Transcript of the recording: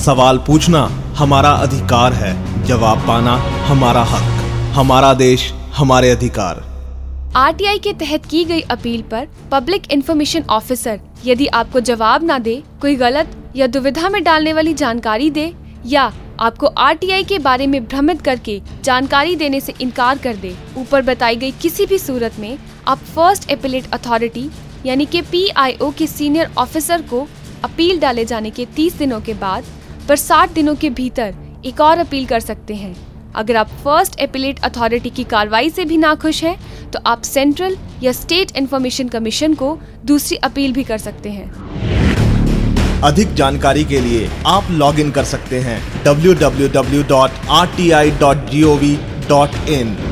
सवाल पूछना हमारा अधिकार है, जवाब पाना हमारा हक, हमारा देश हमारे अधिकार। आरटीआई के तहत की गई अपील पर पब्लिक इन्फॉर्मेशन ऑफिसर यदि आपको जवाब ना दे, कोई गलत या दुविधा में डालने वाली जानकारी दे, या आपको आरटीआई के बारे में भ्रमित करके जानकारी देने से इनकार कर दे, ऊपर बताई गई किसी भी सूरत में आप फ़र्स्ट एपिलेट अथॉरिटी यानी कि पीआईओ के सीनियर ऑफिसर को अपील डाले जाने के 30 दिनों के बाद पर 60 दिनों के भीतर एक और अपील कर सकते हैं। अगर आप फ़र्स्ट एपिलेट अथॉरिटी की कार्रवाई से भी नाखुश हैं तो आप सेंट्रल या स्टेट इंफॉर्मेशन कमीशन को दूसरी अपील भी कर सकते हैं। अधिक जानकारी के लिए आप लॉग इन कर सकते हैं www.rti.gov.in